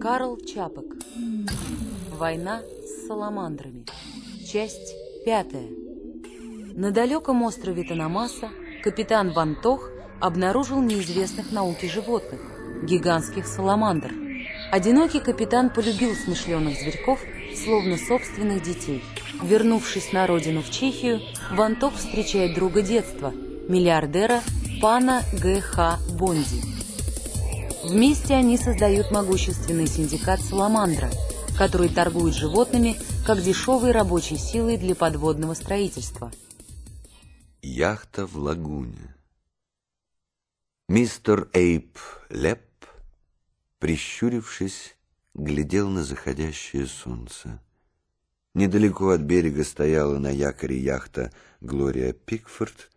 Карл Чапок. Война с саламандрами. Часть пятая. На далеком острове Танамаса капитан Вантох обнаружил неизвестных науке животных – гигантских саламандр. Одинокий капитан полюбил смышленых зверьков, словно собственных детей. Вернувшись на родину в Чехию, Вантох встречает друга детства – миллиардера пана Г.Х. Бонди. Вместе они создают могущественный синдикат «Саламандра», который торгует животными как дешевой рабочей силой для подводного строительства. Яхта в лагуне. Мистер Эйп Леп, прищурившись, глядел на заходящее солнце. Недалеко от берега стояла на якоре яхта Глория Пикфорд.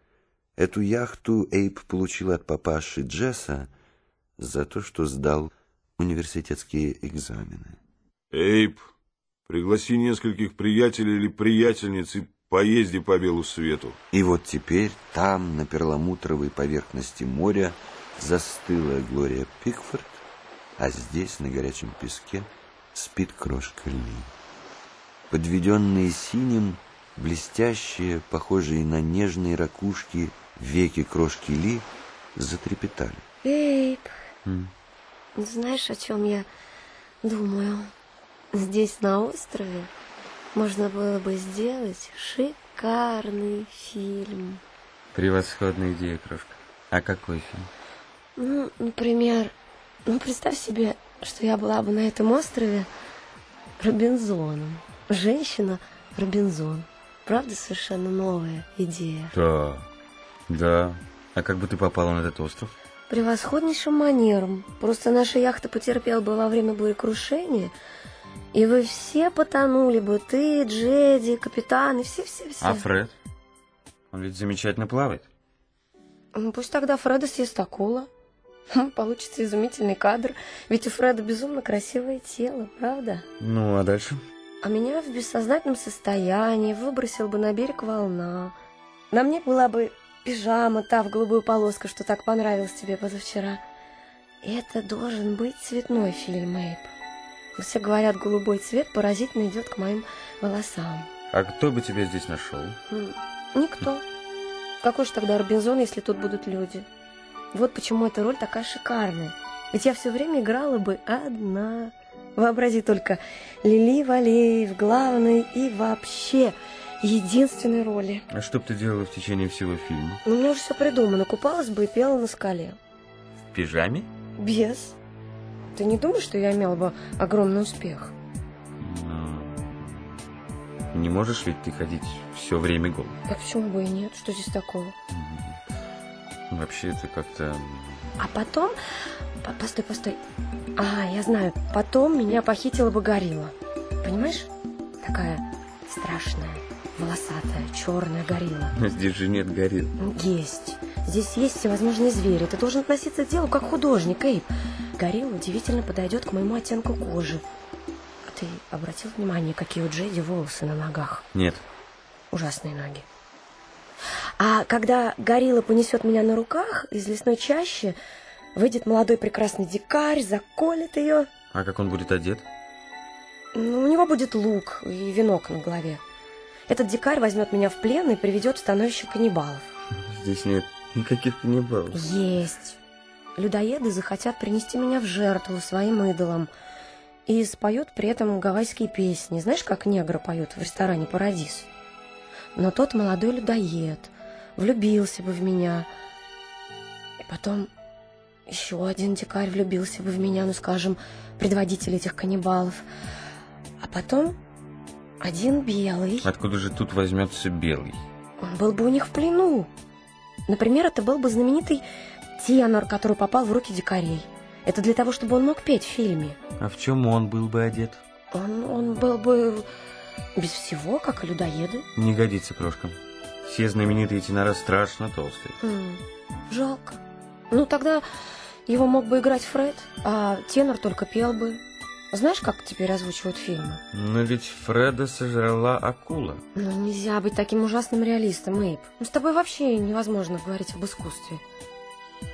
Эту яхту Эйп получил от папаши Джесса за то, что сдал университетские экзамены. Эйп, пригласи нескольких приятелей или приятельниц и поезди по белу свету. И вот теперь там, на перламутровой поверхности моря, застыла Глория Пикфорд, а здесь, на горячем песке, спит крошка Ли. Подведенные синим, блестящие, похожие на нежные ракушки, веки крошки Ли затрепетали. Эйп, знаешь, о чем я думаю? Здесь, на острове, можно было бы сделать шикарный фильм. Превосходная идея, крошка. А какой фильм? Ну, например, ну, представь себе, что я была бы на этом острове Робинзоном. Женщина Робинзон. Правда, совершенно новая идея. Да, да. А как бы ты попала на этот остров? Превосходнейшим манером. Просто наша яхта потерпела бы во время бурекрушения, и вы все потонули бы. Ты, Джеди, капитан и все-все-все. А Фред? Он ведь замечательно плавает. Ну, пусть тогда Фреда съест акула. Получится изумительный кадр. Ведь у Фреда безумно красивое тело, правда? Ну, а дальше? А меня в бессознательном состоянии выбросил бы на берег волна. На мне была бы пижама, та в голубую полоску, что так понравилась тебе позавчера. Это должен быть цветной фильм, Эйп. Все говорят, голубой цвет поразительно идет к моим волосам. А кто бы тебя здесь нашел? Никто. Какой же тогда Робинзон, если тут будут люди? Вот почему эта роль такая шикарная. Ведь я все время играла бы одна. Вообрази только, Лили Валей в главной и вообще единственной роли. А что бы ты делала в течение всего фильма? Ну, меня уже все придумано. Купалась бы и пела на скале. В пижаме? Без. Ты не думаешь, что я имела бы огромный успех? Ну, Не можешь ведь ты ходить все время гол. Так почему бы и нет? Что здесь такого? Вообще это как-то... А потом... по- Постой, постой. А, я знаю. Потом меня похитила бы горилла. Понимаешь? Такая страшная, волосатая, черная горилла. Здесь же нет горилл. Есть. Здесь есть всевозможные звери. Ты должен относиться к делу как художник, Эйп. Горилла удивительно подойдет к моему оттенку кожи. А ты обратил внимание, какие у Джеди волосы на ногах? Нет. Ужасные ноги. А когда горилла понесет меня на руках из лесной чащи, выйдет молодой прекрасный дикарь, заколет ее. А как он будет одет? Ну, у него будет лук и венок на голове. Этот дикарь возьмет меня в плен и приведет в становище каннибалов. Здесь нет никаких каннибалов. Есть. Людоеды захотят принести меня в жертву своим идолам и споют при этом гавайские песни. Знаешь, как негры поют в ресторане «Парадис»? Но тот молодой людоед влюбился бы в меня. И потом еще один дикарь влюбился бы в меня, ну, скажем, предводитель этих каннибалов. А потом один белый. Откуда же тут возьмется белый? Он был бы у них в плену. Например, это был бы знаменитый тенор, который попал в руки дикарей. Это для того, чтобы он мог петь в фильме. А в чем он был бы одет? Он, он был бы без всего, как и людоеды. Не годится крошкам. Все знаменитые тенора страшно толстые. М, жалко. Ну, тогда его мог бы играть Фред, а тенор только пел бы. Знаешь, как теперь озвучивают фильмы? Но ведь Фреда сожрала акула. Ну, нельзя быть таким ужасным реалистом, Эйп. Ну, с тобой вообще невозможно говорить об искусстве.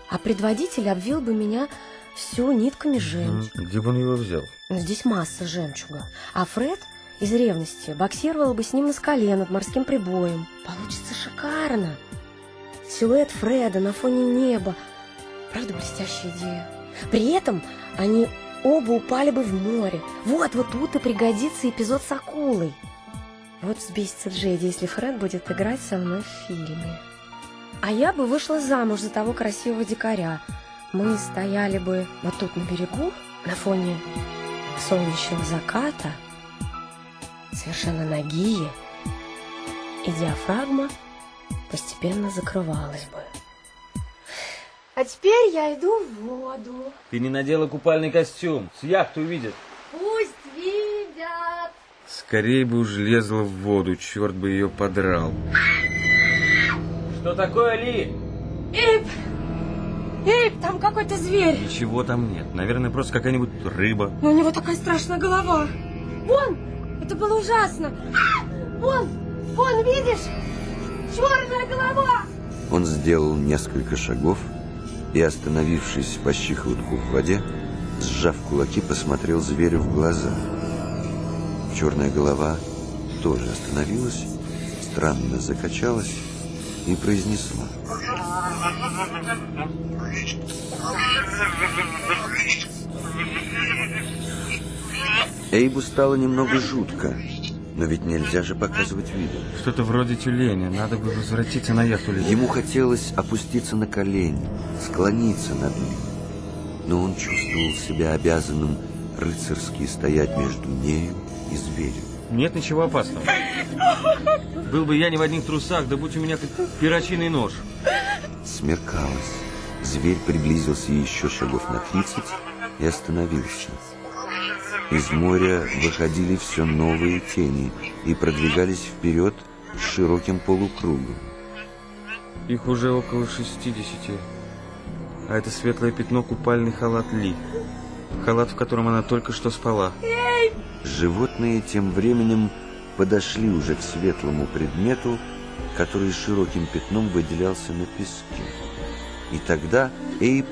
А предводитель обвил бы меня всю нитками жемчуг. Где бы он его взял? Но здесь масса жемчуга. А Фред из ревности боксировал бы с ним на скале над морским прибоем. Получится шикарно. Силуэт Фреда на фоне неба. Правда, блестящая идея. При этом они оба упали бы в море. Вот, вот тут и пригодится эпизод с акулой. Вот взбесится Джейди, если Фред будет играть со мной в фильме. А я бы вышла замуж за того красивого дикаря. Мы стояли бы вот тут на берегу, на фоне солнечного заката, совершенно нагие, и диафрагма постепенно закрывалась бы. А теперь я иду в воду. Ты не надела купальный костюм. С яхты увидят. Пусть видят. Скорее бы уж лезла в воду, черт бы ее подрал. Что такое, Ли? Эйп! Эйп, там какой-то зверь. Ничего там нет. Наверное, просто какая-нибудь рыба. Но у него такая страшная голова. Вон! Это было ужасно. Вон! Вон, видишь? Черная голова! Он сделал несколько шагов и, остановившись по щиколотку в воде, сжав кулаки, посмотрел зверю в глаза. Черная голова тоже остановилась, странно закачалась и произнесла. Эйбу стало немного жутко, но ведь нельзя же показывать виду. Что-то вроде тюленя. Надо бы возвратиться на яхту. Ему хотелось опуститься на колени, склониться над ним. Но он чувствовал себя обязанным рыцарски стоять между нею и зверем. Нет ничего опасного. Был бы я не в одних трусах, да будь у меня хоть перочинный нож. Смеркалось. Зверь приблизился еще шагов на тридцать и остановился. Из моря выходили все новые тени и продвигались вперед широким полукругом. Их уже около 60. А это светлое пятно купальный халат Ли. Халат, в котором она только что спала. Животные тем временем подошли уже к светлому предмету, который широким пятном выделялся на песке. И тогда Эйп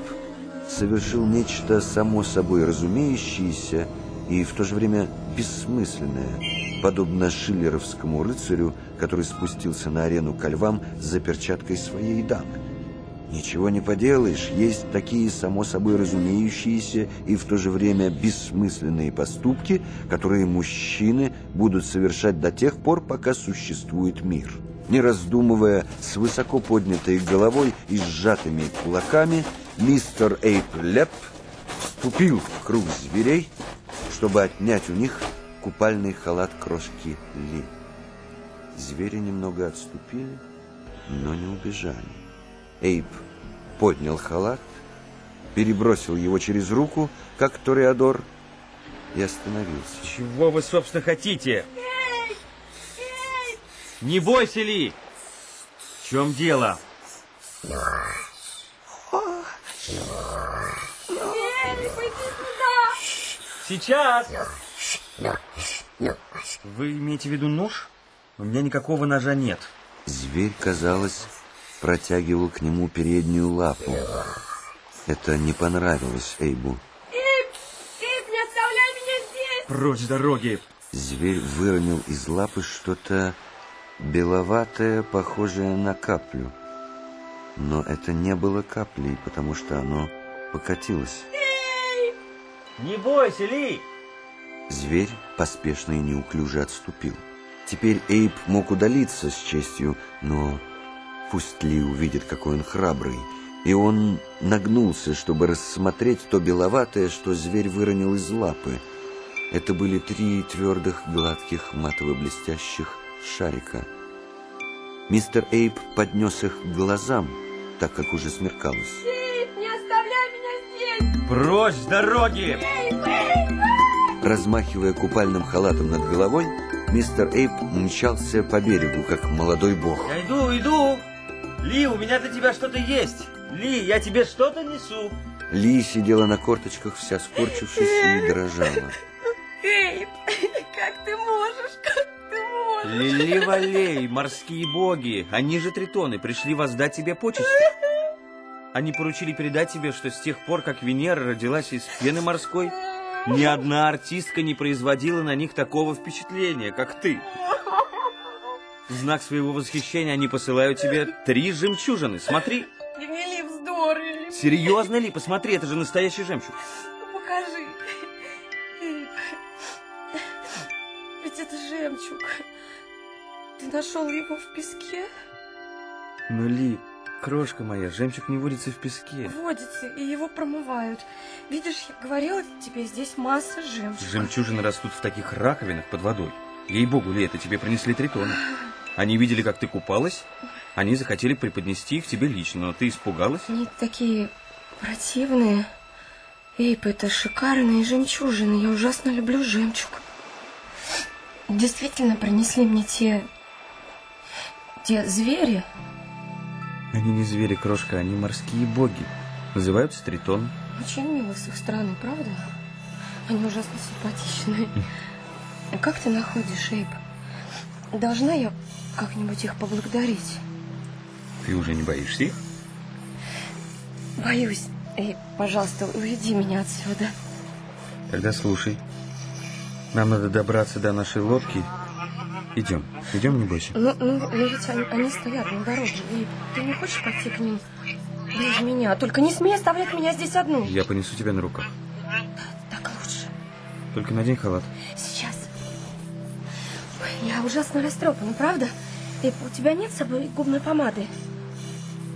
совершил нечто само собой разумеющееся и в то же время бессмысленное, подобно шиллеровскому рыцарю, который спустился на арену ко львам за перчаткой своей дамы. Ничего не поделаешь, есть такие само собой разумеющиеся и в то же время бессмысленные поступки, которые мужчины будут совершать до тех пор, пока существует мир. Не раздумывая, с высоко поднятой головой и сжатыми кулаками, мистер Эйп Леп вступил в круг зверей, чтобы отнять у них купальный халат крошки Ли. Звери немного отступили, но не убежали. Эйп поднял халат, перебросил его через руку, как Тореадор, и остановился. Чего вы, собственно, хотите? Не бойся, Ли! В чем дело? Сейчас! Вы имеете в виду нож? У меня никакого ножа нет. Зверь, казалось, протягивал к нему переднюю лапу. Это не понравилось Эйбу. Эйп! Эйп, не оставляй меня здесь! Прочь дороги! Зверь выронил из лапы что-то беловатое, похожее на каплю. Но это не было каплей, потому что оно покатилось. Не бойся, Ли! Зверь поспешно и неуклюже отступил. Теперь Эйп мог удалиться с честью, но пусть Ли увидит, какой он храбрый. И он нагнулся, чтобы рассмотреть то беловатое, что зверь выронил из лапы. Это были три твердых, гладких, матово-блестящих шарика. Мистер Эйп поднес их к глазам, так как уже смеркалось. Прочь с дороги! Размахивая купальным халатом над головой, мистер Эйп мчался по берегу, как молодой бог. Я иду, иду! Ли, у меня для тебя что-то есть! Ли, я тебе что-то несу! Ли сидела на корточках, вся скорчившись и дрожала. Эйп, как ты можешь, как ты можешь? Лили Валей, морские боги, они же тритоны, пришли воздать тебе почести. Они поручили передать тебе, что с тех пор, как Венера родилась из пены морской, ни одна артистка не производила на них такого впечатления, как ты. В знак своего восхищения они посылают тебе три жемчужины. Смотри. Ли, вздор. Серьезно ли? Посмотри, это же настоящий жемчуг. Покажи. Ведь это жемчуг. Ты нашел его в песке? Ну, Ли, крошка моя, жемчуг не водится в песке. Водится, и его промывают. Видишь, я говорила тебе, здесь масса жемчуга. Жемчужины растут в таких раковинах под водой. Ей-богу, Ли, это тебе принесли тритоны. Они видели, как ты купалась, они захотели преподнести их тебе лично, но ты испугалась? Они такие противные. Эйп, это шикарные жемчужины. Я ужасно люблю жемчуг. Действительно принесли мне те... те звери. Они не звери, крошка, они морские боги. Называются тритон. Очень мило с их стороны, правда? Они ужасно симпатичные. А как ты находишь, Эйп? Должна я как-нибудь их поблагодарить? Ты уже не боишься их? Боюсь. Эй, пожалуйста, уведи меня отсюда. Тогда слушай. Нам надо добраться до нашей лодки. Идем. Идем, не бойся. Ну, ну, ну ведь они, они стоят на дороге. И ты не хочешь пойти к ним без меня? Только не смей оставлять меня здесь одну. Я понесу тебя на руках. Так лучше. Только надень халат. Сейчас. Ой, я ужасно растрепана, правда? И у тебя нет с собой губной помады?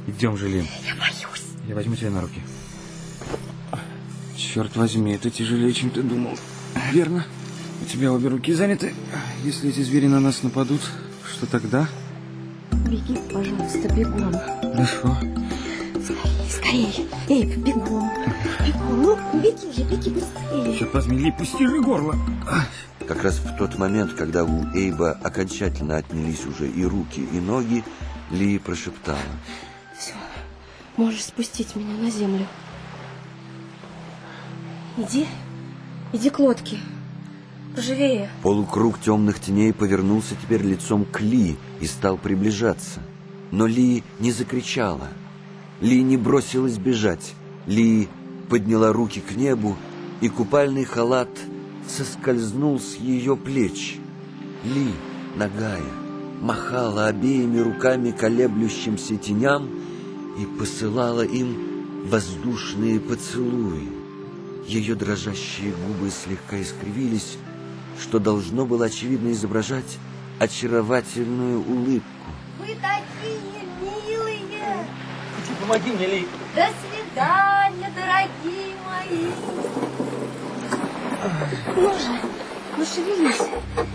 Идем же, Лин. Я боюсь. Я возьму тебя на руки. Черт возьми, это тяжелее, чем ты думал. Верно. У тебя обе руки заняты. Если эти звери на нас нападут, что тогда? Беги, пожалуйста, бегом. Хорошо. Скорее, скорее. Эй, бегом. Бегом. Ну, беги же, беги быстрее. Черт возьми, Ли, пусти же горло. Как раз в тот момент, когда у Эйба окончательно отнялись уже и руки, и ноги, Ли прошептала. Все, можешь спустить меня на землю. Иди, иди к лодке. Поживее. Полукруг темных теней повернулся теперь лицом к Ли и стал приближаться. Но Ли не закричала. Ли не бросилась бежать. Ли подняла руки к небу, и купальный халат соскользнул с ее плеч. Ли, нагая, махала обеими руками колеблющимся теням и посылала им воздушные поцелуи. Ее дрожащие губы слегка искривились, что должно было очевидно изображать очаровательную улыбку. Вы такие милые! Помоги мне, Ли. До свидания, дорогие мои! Ну же, ну шевелись.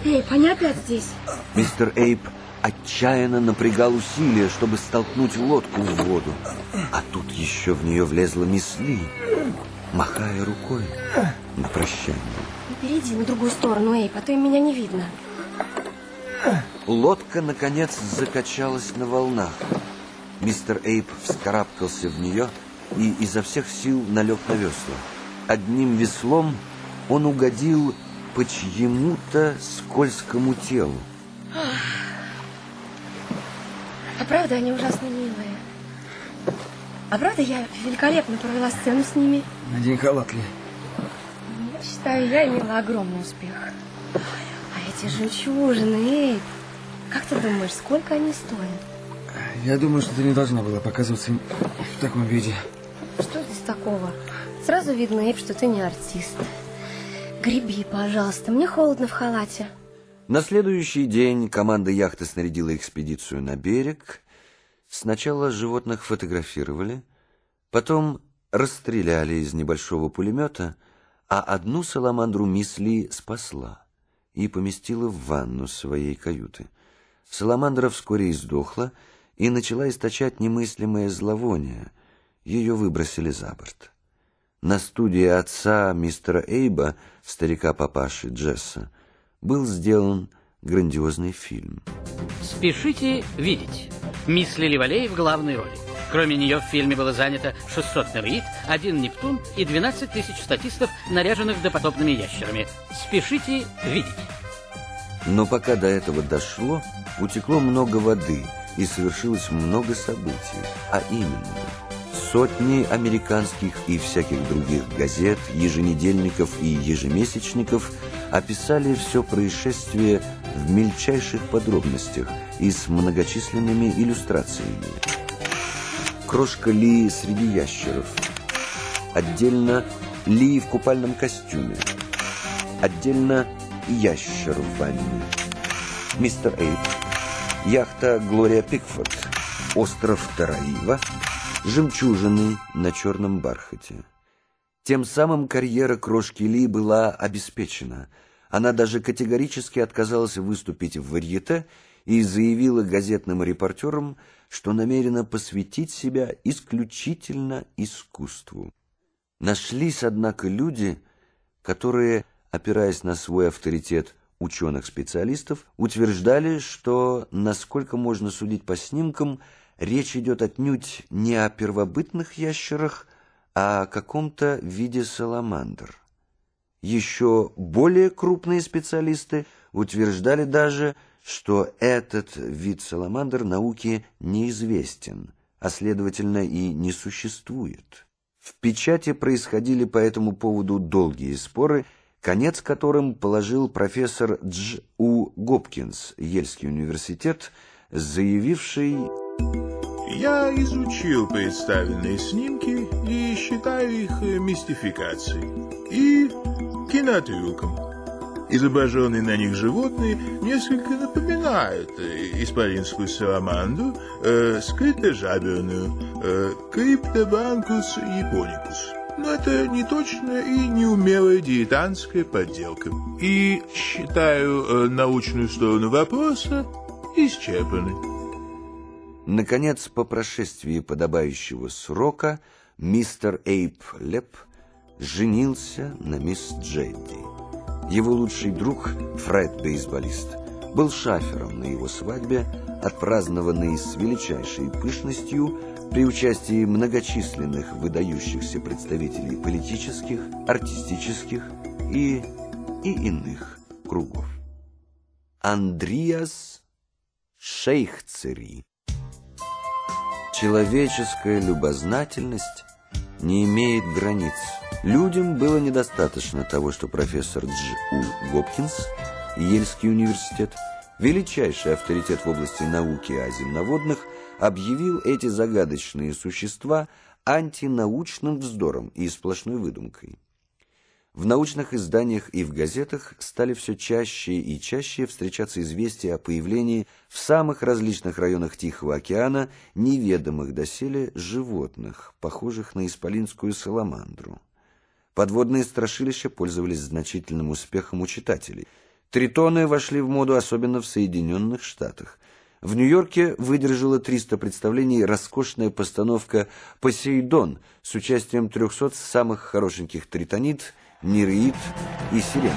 Эй, они опять здесь. Мистер Эйп отчаянно напрягал усилия, чтобы столкнуть лодку в воду. А тут еще в нее влезла мисс Ли, махая рукой на прощание. Перейди на другую сторону, Эйп, а то им меня не видно. Лодка, наконец, закачалась на волнах. Мистер Эйп вскарабкался в нее и изо всех сил налег на весла. Одним веслом он угодил по чьему-то скользкому телу. А правда, они ужасно милые. А правда, я великолепно провела сцену с ними. Надень халат, Ли. Считаю, я имела огромный успех. А эти жемчужины, Эйп, как ты думаешь, сколько они стоят? Я думаю, что ты не должна была показываться им в таком виде. Что здесь такого? Сразу видно, Эйп, что ты не артист. Греби, пожалуйста, мне холодно в халате. На следующий день команда яхты снарядила экспедицию на берег. Сначала животных фотографировали, потом расстреляли из небольшого пулемета, а одну саламандру Мисли спасла и поместила в ванну своей каюты. Саламандра вскоре издохла и начала источать немыслимое зловоние. Ее выбросили за борт. На студии отца мистера Эйба, старика-папаши Джесса, был сделан грандиозный фильм. Спешите видеть. Мисс Лили Валей в главной роли. Кроме нее в фильме было занято 600 мероид, один Нептун и 12 тысяч статистов, наряженных допотопными ящерами. Спешите видеть. Но пока до этого дошло, утекло много воды и совершилось много событий, а именно Сотни американских и всяких других газет, еженедельников и ежемесячников описали все происшествие в мельчайших подробностях и с многочисленными иллюстрациями. Крошка Ли среди ящеров. Отдельно Ли в купальном костюме. Отдельно ящер в ванне. Мистер Эйп. Яхта Глория Пикфорд. Остров Тараива. Жемчужины на черном бархате. Тем самым карьера крошки Ли была обеспечена. Она даже категорически отказалась выступить в варьете и заявила газетным репортерам, что намерена посвятить себя исключительно искусству. Нашлись, однако, люди, которые, опираясь на свой авторитет ученых-специалистов, утверждали, что, насколько можно судить по снимкам, речь идет отнюдь не о первобытных ящерах, а о каком-то виде саламандр. Еще более крупные специалисты утверждали даже, что этот вид саламандр науке неизвестен, а следовательно и не существует. В печати происходили по этому поводу долгие споры, конец которым положил профессор Дж. У. Гопкинс, Ельский университет, заявивший я изучил представленные снимки и считаю их мистификацией и кинотрюком. Изображенные на них животные несколько напоминают исполинскую саламандру, э, скрытожаберную, э, криптобанкус японикус. Но это не точная и неумелая дилетантская подделка. И считаю э, научную сторону вопроса исчерпанной. Наконец, по прошествии подобающего срока, мистер Эйп Леп женился на мисс Джедди. Его лучший друг, Фред-бейсболист, был шафером на его свадьбе, отпразднованной с величайшей пышностью при участии многочисленных выдающихся представителей политических, артистических и, и иных кругов. Андриас Шейхцери Человеческая любознательность не имеет границ. Людям было недостаточно того, что профессор Дж. У. Гопкинс, Ельский университет, величайший авторитет в области науки о земноводных, объявил эти загадочные существа антинаучным вздором и сплошной выдумкой. В научных изданиях и в газетах стали все чаще и чаще встречаться известия о появлении в самых различных районах Тихого океана неведомых доселе животных, похожих на исполинскую саламандру. Подводные страшилища пользовались значительным успехом у читателей. Тритоны вошли в моду особенно в Соединенных Штатах. В Нью-Йорке выдержала 300 представлений роскошная постановка «Посейдон» с участием 300 самых хорошеньких тритонит – Нереид и Сирен.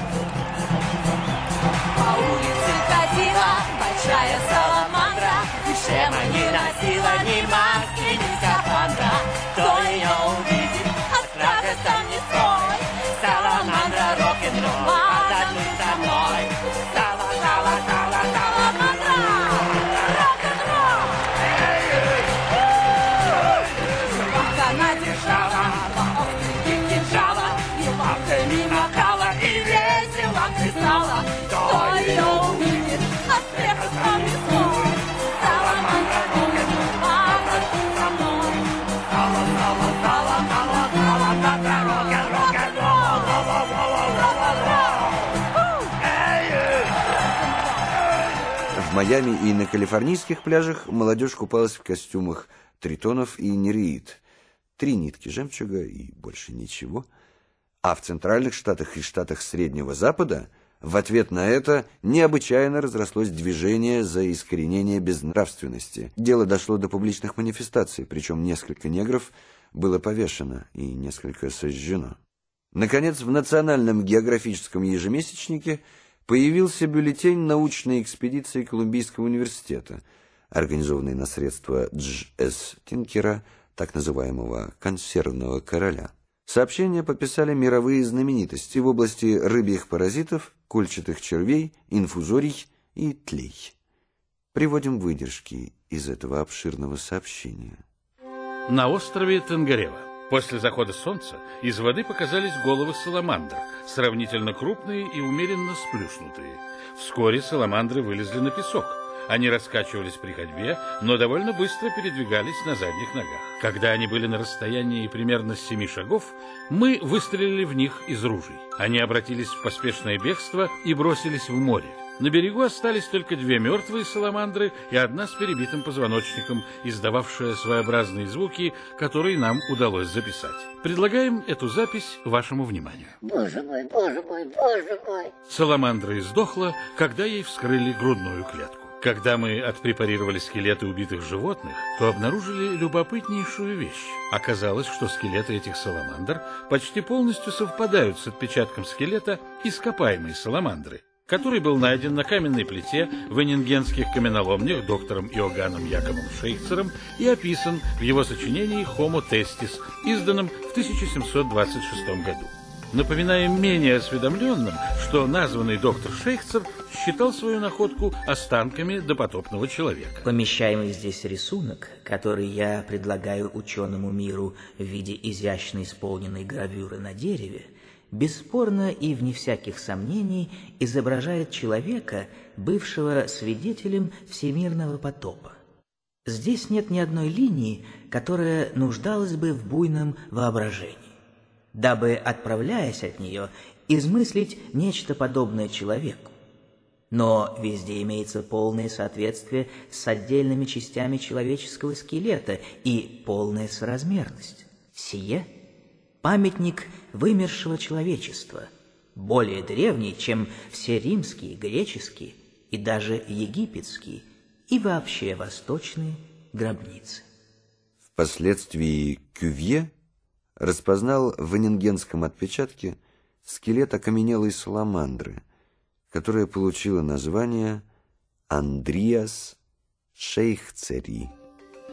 Не маски, ни скафандра. Кто ее увидит, от страха сам не свой. Саламандра рок-н-ролл, В Майами и на калифорнийских пляжах молодежь купалась в костюмах тритонов и нереид. Три нитки жемчуга и больше ничего. А в центральных штатах и штатах Среднего Запада в ответ на это необычайно разрослось движение за искоренение безнравственности. Дело дошло до публичных манифестаций, причем несколько негров было повешено и несколько сожжено. Наконец, в Национальном географическом ежемесячнике появился бюллетень научной экспедиции Колумбийского университета, организованный на средства Дж. С. Тинкера, так называемого «консервного короля». Сообщения подписали мировые знаменитости в области рыбьих паразитов, кольчатых червей, инфузорий и тлей. Приводим выдержки из этого обширного сообщения. На острове Тангарева. После захода солнца из воды показались головы саламандр, сравнительно крупные и умеренно сплюснутые. Вскоре саламандры вылезли на песок. Они раскачивались при ходьбе, но довольно быстро передвигались на задних ногах. Когда они были на расстоянии примерно семи шагов, мы выстрелили в них из ружей. Они обратились в поспешное бегство и бросились в море. На берегу остались только две мертвые саламандры и одна с перебитым позвоночником, издававшая своеобразные звуки, которые нам удалось записать. Предлагаем эту запись вашему вниманию. Боже мой, боже мой, боже мой. Саламандра издохла, когда ей вскрыли грудную клетку. Когда мы отпрепарировали скелеты убитых животных, то обнаружили любопытнейшую вещь. Оказалось, что скелеты этих саламандр почти полностью совпадают с отпечатком скелета ископаемой саламандры который был найден на каменной плите в Энингенских каменоломнях доктором Иоганном Яковом Шейхцером и описан в его сочинении «Homo testis», изданном в 1726 году. Напоминаем менее осведомленным, что названный доктор Шейхцер считал свою находку останками допотопного человека. Помещаемый здесь рисунок, который я предлагаю ученому миру в виде изящно исполненной гравюры на дереве, бесспорно и вне всяких сомнений изображает человека, бывшего свидетелем всемирного потопа. Здесь нет ни одной линии, которая нуждалась бы в буйном воображении, дабы, отправляясь от нее, измыслить нечто подобное человеку. Но везде имеется полное соответствие с отдельными частями человеческого скелета и полная соразмерность. Сие – памятник вымершего человечества, более древний, чем все римские, греческие и даже египетские и вообще восточные гробницы. Впоследствии Кювье распознал в энингенском отпечатке скелет окаменелой саламандры, которая получила название Андриас Шейхцери.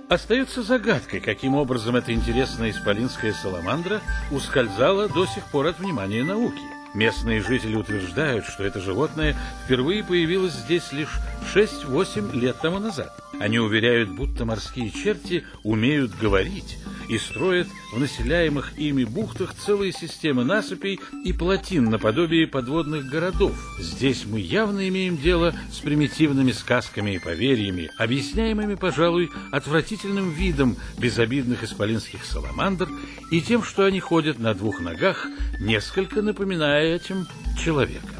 Остается загадкой, каким образом эта интересная исполинская саламандра ускользала до сих пор от внимания науки. Местные жители утверждают, что это животное впервые появилось здесь лишь 6-8 лет тому назад. Они уверяют, будто морские черти умеют говорить и строят в населяемых ими бухтах целые системы насыпей и плотин наподобие подводных городов. Здесь мы явно имеем дело с примитивными сказками и поверьями, объясняемыми, пожалуй, отвратительным видом безобидных исполинских саламандр и тем, что они ходят на двух ногах, несколько напоминая этим человека.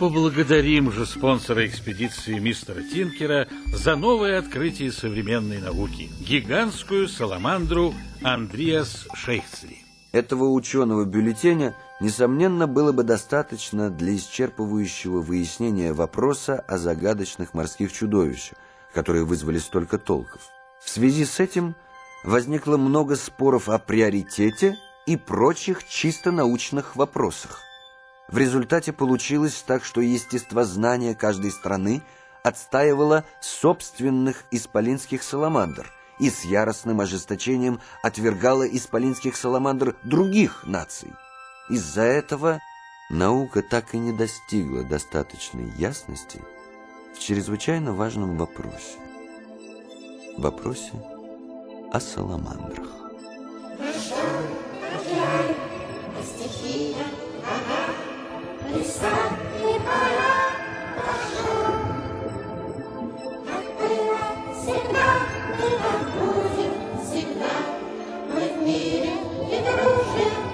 Поблагодарим же спонсора экспедиции мистера Тинкера за новое открытие современной науки – гигантскую саламандру Андреас Шейхцри. Этого ученого бюллетеня, несомненно, было бы достаточно для исчерпывающего выяснения вопроса о загадочных морских чудовищах, которые вызвали столько толков. В связи с этим возникло много споров о приоритете и прочих чисто научных вопросах. В результате получилось так, что естествознание каждой страны отстаивало собственных исполинских саламандр и с яростным ожесточением отвергало исполинских саламандр других наций. Из-за этого наука так и не достигла достаточной ясности в чрезвычайно важном вопросе. Вопросе о саламандрах. Стихия, ага. Всегда. Мы в мире и дружбе